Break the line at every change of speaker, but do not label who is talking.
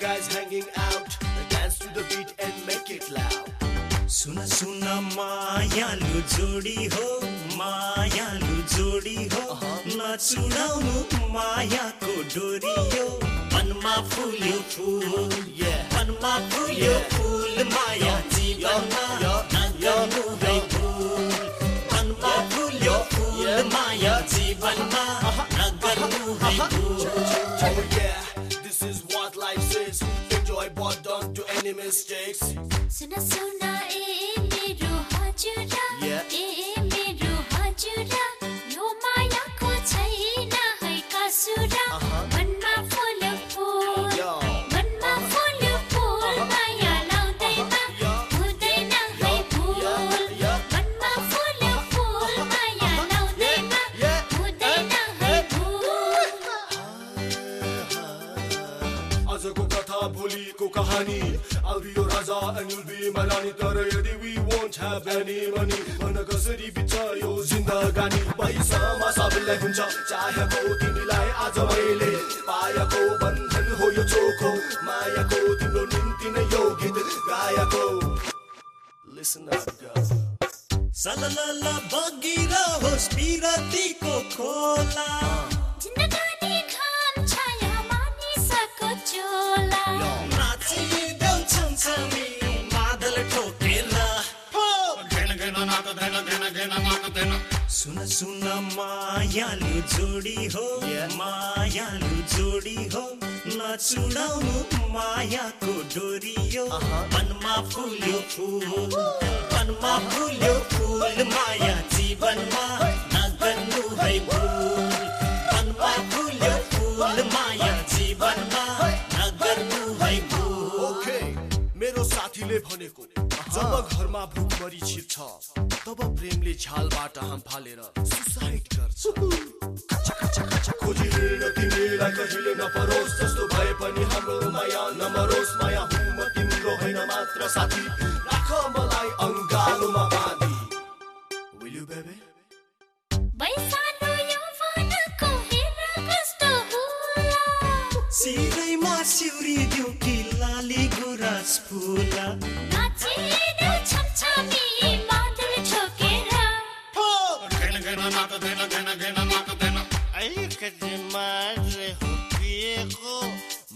guys hanging out. Dance to the beat and make it loud.
सुन सुन मायालु जोडी हो मायालु जोडी हो। नचुडाउनु मायाको डोरी हो। मनमा फुल्यो फुल मनमा फुल्यो फुल माया जीवनमा।
Mistakes.
सुन सुन
भोलिको कहानी your राजा my रानी तर यदि we won't have any money भन कसरी बित्छ यो जिन्दगानी पैसामा सबैलाई हुन्छ चाहेको तिमीलाई आज मैले पाएको बन्धन हो यो चोखो मायाको तिम्रो निम्ति नै यो गीत गाएको Listen up, girl.
सललल बगिरहोस् पिरतीको खोला सुन मायालु जोडी हो मायालु जोडी हो। नचुडाउनु मायाको डोरी हो। मनमा फुल्यो फुल मनमा फुल्यो फुल। माया जीवनमा नगर्नु है भुल। मनमा फुल्यो फुल माया जीवनमा नगर्नु है भुल। ओके
मेरो साथीले भनेको जब घरमा भुकमरी छिर्छ तब प्रेमले छालबाट हाम फालेर सुसाइड गर्छ। खोजी हिँड्न तिमीलाई कहिले नपरोस् जस्तो भए पनि हाम्रो माया नमरोस्। माया हुँ म तिम्रो होइन मात्र साथी। राख मलाई अङ्गालोमा बाँधी। Will you baby?
सिउरी दिउ कि लाली गुराँस फुला।
छमछमी